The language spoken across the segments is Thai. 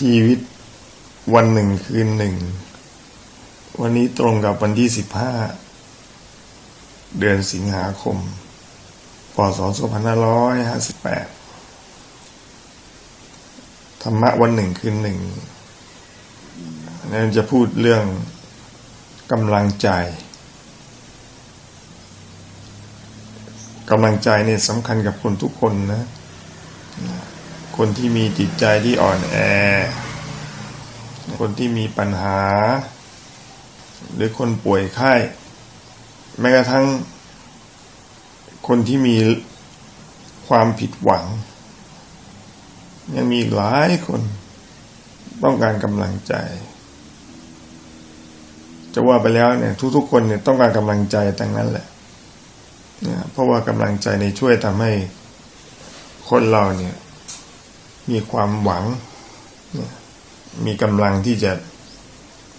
ชีวิตวันหนึ่งคืนหนึ่ง วันนี้ตรงกับวันที่สิบห้าเดือนสิงหาคมพศสองพันห้าร้อยห้าสิบแปดธรรมะวันหนึ่งคืนหนึ่งนั่นจะพูดเรื่องกำลังใจกำลังใจเนี่ยสำคัญกับคนทุกคนนะ คนที่มีจิตใจที่อ่อนแอ คนที่มีปัญหา หรือคนป่วยไข้ แม้กระทั่ง คนที่มีความผิดหวัง ยังมีหลายคนต้องการกำลังใจ จะว่าไปแล้วเนี่ยทุกๆคนเนี่ยต้องการกำลังใจแต่งนั้นแหละเนะเพราะว่ากำลังใจในช่วยทำให้คนเราเนี่ย มีความหวัง มีกำลังที่จะ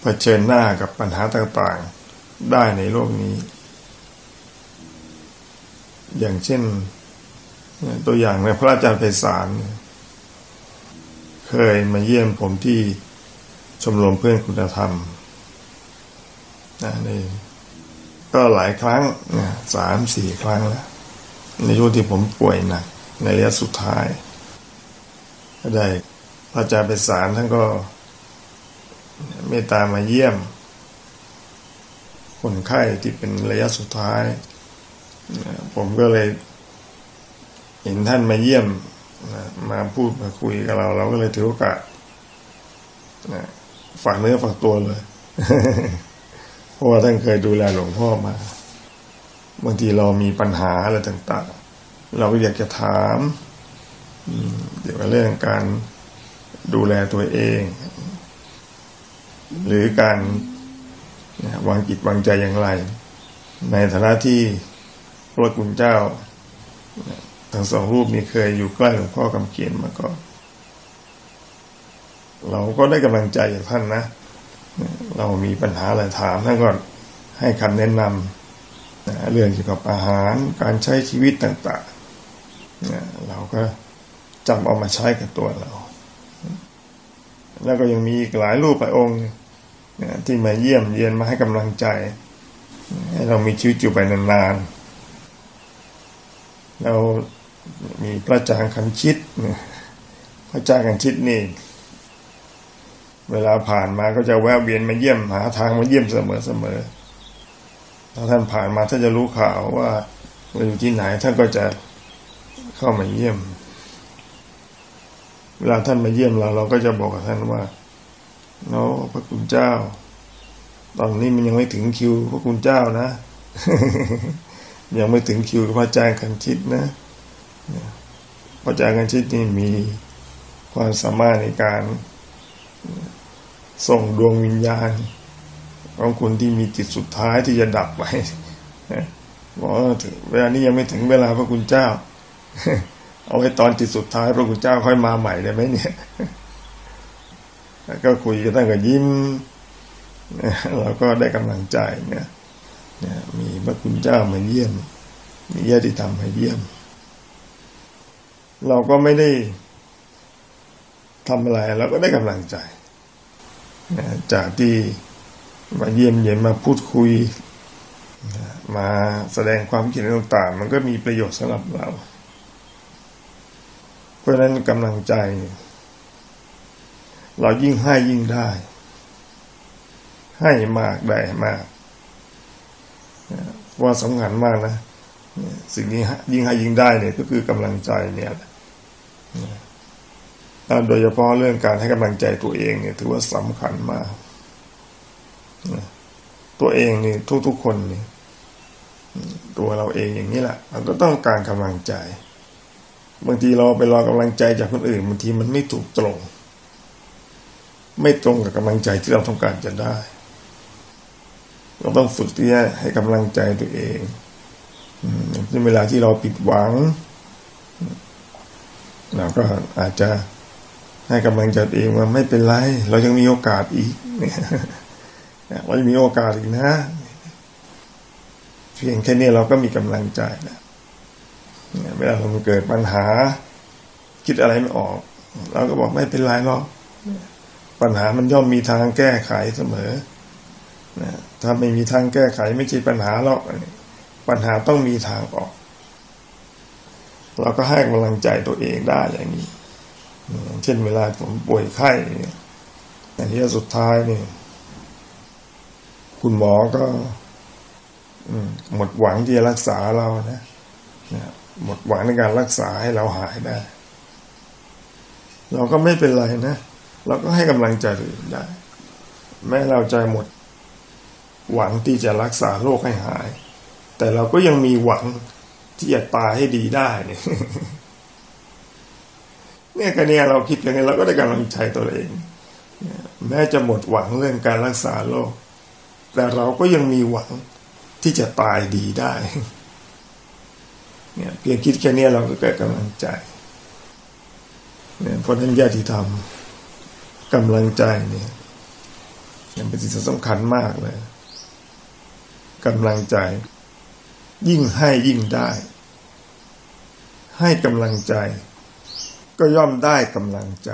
เผชิญหน้ากับปัญหาต่างๆได้ในโลกนี้ อย่างเช่น ตัวอย่างในพระอาจารย์ไพศาลเคยมาเยี่ยมผมที่ชมรมเพื่อนคุณธรรมในก็หลายครั้งสามสี่ครั้งแล้วในช่วงที่ผมป่วยหนักในระยะสุดท้าย ได้พระอาจารย์ไปสารท่านก็เมตตามาเยี่ยม คนไข้ที่เป็นระยะสุดท้าย ผมก็เลย เห็นท่านมาเยี่ยม มาพูดมาคุยกับเรา เราก็เลยถือโอกาสฝากเนื้อฝากตัวเลย เพราะว่าท่านเคยดูแลหลวงพ่อมา บางทีเรามีปัญหาอะไรต่าง ๆ เราก็อยากจะถาม เกี่ยวกับเรื่องการดูแลตัวเอง หรือการวางจิตวางใจอย่างไร ในฐานะที่พระคุณเจ้า ทั้งสองรูปนี้เคยอยู่ใกล้หลวงพ่อกำเขียนมาก่อนเราก็ได้กำลังใจจากท่านนะ เรามีปัญหาอะไรถามท่านก็ให้คำแนะนำเรื่องเกี่ยวกับอาหารการใช้ชีวิตต่างๆเราก็ จำเอามาใช้กับตัวเรา แล้วก็ยังมีอีกหลายรูปหลายองค์ที่มาเยี่ยมเยียนมาให้กำลังใจ ให้เรามีชีวิตอยู่ไปนานๆ เรามีพระอาจารย์คันชิตพระอาจารย์คันชิตนี่ เวลาผ่านมาก็จะแวะเวียนมาเยี่ยมหาทางมาเยี่ยมเสมอเสมอถ้าท่านผ่านมาท่านจะรู้ข่าวว่าเราอยู่ที่ไหนท่านก็จะเข้ามาเยี่ยม เวลาท่านมาเยี่ยมเรา เราก็จะบอกกับท่านว่าเนาะพระคุณเจ้า ตอนนี้มันยังไม่ถึงคิวพระคุณเจ้านะ ยังไม่ถึงคิวพระอาจารย์กันชิดนะพระอาจารย์กันชิดนี่มีความสามารถในการส่งดวงวิญญาณ ของคนที่มีจิตสุดท้ายที่จะดับไปบอกว่าเวลานี้ยังไม่ถึงเวลาพระคุณเจ้า เอาไว้ตอนจิตสุดท้ายพระคุณเจ้าค่อยมาใหม่ได้ไหมเนี่ย ก็คุยกันตั้งแต่ยิ้มเราก็ได้กำลังใจเนี่ยมีพระคุณเจ้ามาเยี่ยม มีญาติธรรมมาเยี่ยม เราก็ไม่ได้ทำอะไรเราก็ได้กำลังใจจากที่มาเยี่ยมเยียนมาพูดคุย มาแสดงความคิดเห็นต่างๆ มันก็มีประโยชน์สำหรับเรา เพราะนั้นกำลังใจ เรายิ่งให้ยิ่งได้ ให้มากได้มาก ว่าสำคัญมากนะสิ่งนี้ยิ่งให้ยิ่งได้เนี่ยก็คือกำลังใจเนี่ยโดยเฉพาะเรื่องการให้กำลังใจตัวเองเนี่ยถือว่าสำคัญมาก ตัวเองนี่ทุกๆคนนี่ตัวเราเองอย่างนี้แหละเราก็ต้องการกำลังใจ บางทีเราไปรอกำลังใจจากคนอื่นบางทีมันไม่ถูกตรง ไม่ตรงกับกำลังใจที่เราต้องการจะได้ เราต้องฝึกที่จะให้กำลังใจตัวเองในเวลาที่เราผิดหวังเราก็อาจจะให้กำลังใจเองว่าไม่เป็นไร เรายังมีโอกาสอีกเนี่ยเรายังมีโอกาสอีกนะ เพียงแค่นี้เราก็มีกำลังใจนะ เวลาเราเกิดปัญหา คิดอะไรไม่ออกเราก็บอกไม่เป็นไรหรอกปัญหามันย่อมมีทางแก้ไขเสมอนะถ้าไม่มีทางแก้ไขไม่ใช่ปัญหาหรอกปัญหาต้องมีทางออก เราก็ให้กำลังใจตัวเองได้อย่างนี้ เช่นเวลาผมป่วยไข้เนี่ยอันนี้สุดท้ายเนี่ยคุณหมอก็หมดหวังที่จะรักษาเรานะ หมดหวังในการรักษาให้เราหายได้ เราก็ไม่เป็นไรนะ เราก็ให้กำลังใจตัวเองได้ แม้เราใจหมด หวังที่จะรักษาโรคให้หาย แต่เราก็ยังมีหวังที่จะตายให้ดีได้เนี่ยเนี่ยกันเนี่ยเราคิดกันไงเราก็ได้กำลังใจตัวเองแม้จะหมดหวังเรื่องการรักษาโรคแต่เราก็ยังมีหวังที่จะตายดีได้ เนี่ยเพียงคิดแค่นี้เราก็เกิดกำลังใจเนี่ยเพราะนั้นญาติธรรมกำลังใจเนี่ยยังเป็นสิ่งสำคัญมากเลยกำลังใจ ยิ่งให้ยิ่งได้ ให้กำลังใจ ก็ย่อมได้กำลังใจ